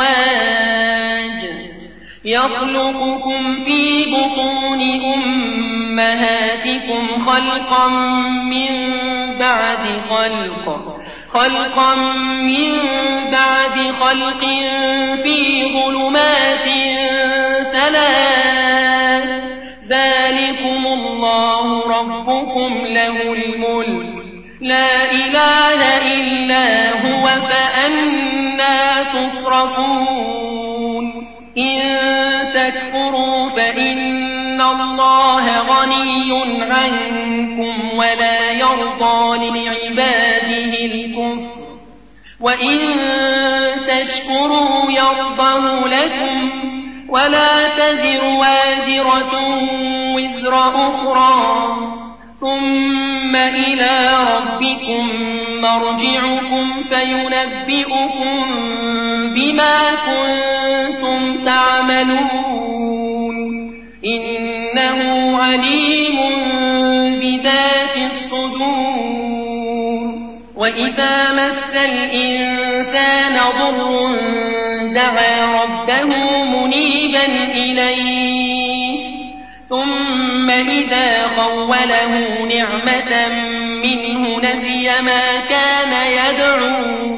أزواج يخلقكم في بطون أمهاتكم خلقا من بعد خلق خلقا من بعد خلق في ظلمات ثلاث. ذلكم الله ربكم له الملك لا تصرفون إن تكفروا فإن الله غني عنكم ولا يرضى لعباده الكفر. وإن تشكروا يرضه لكم ولا تزر وازرة وزر أخرى. ثم إلى ربكم مرجعكم فينبئكم بما كنتم تعملون. إنه عليم بذات الصدور. وإذا مس الإنسان ضر دعا ربه منيبا إليه. ثم إذا خوله نعمة منه نسي ما كان يدعو.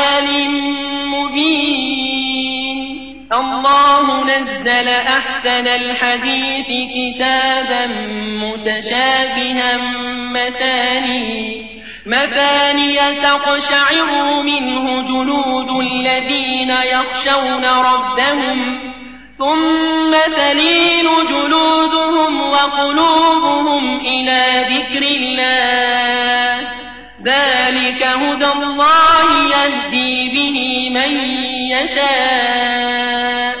نزل أحسن الحديث كتابا متشابها مثاني مثاني تقشعر منه جلود الذين يخشون ربهم ثم تلين جلودهم وقلوبهم إلى ذكر الله. ذلك هدى الله يهدي به من يشاء.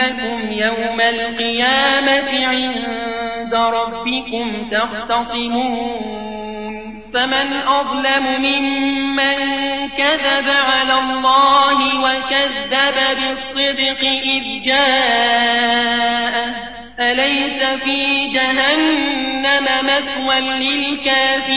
إنكم يوم القيامة عند ربكم تختصمون. فمن أظلم ممن كذب على الله وكذب بالصدق إذ جاءه. أليس في جهنم مثوى للكافرين؟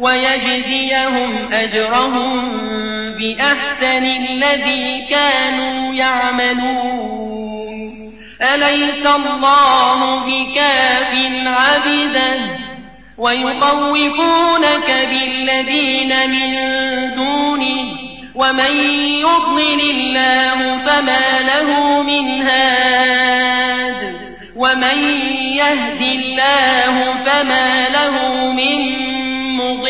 ويجزيهم أجرهم بأحسن الذي كانوا يعملون. أليس الله بكاف عبدا ويخوفونك بالذين من دونه. ومن يضلل الله فما له من هاد. ومن يهد الله فما له من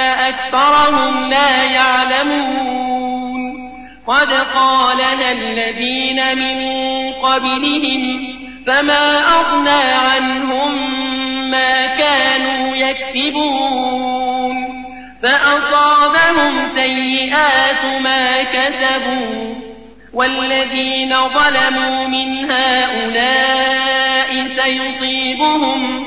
أكثرهم لا يعلمون قد قالنا الذين من قبلهم فما أغنى عنهم ما كانوا يكسبون فأصابهم سيئات ما كسبوا والذين ظلموا من هؤلاء سيصيبهم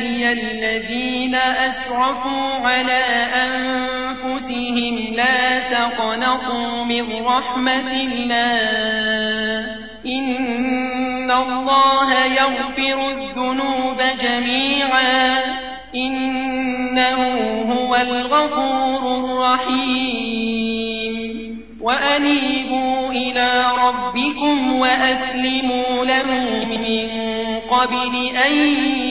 الذين أسرفوا على أنفسهم لا تقنطوا من رحمة الله. إن الله يغفر الذنوب جميعا. إنه هو الغفور الرحيم. وأنيبوا إلى ربكم وأسلموا له من قبل أن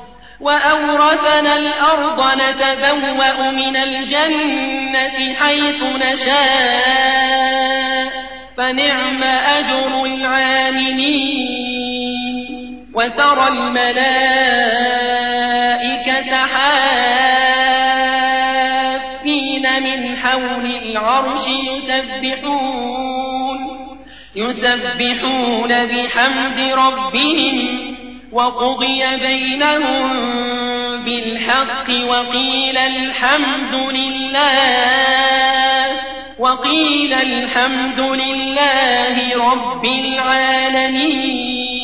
وأورثنا الأرض نتبوأ من الجنة حيث نشاء فنعم أجر العاملين. وترى الملائكة حافين من حول العرش يسبحون يسبحون بحمد ربهم. وقضي بينهم بالحق وقيل الحمد لله وقيل الحمد لله رب العالمين.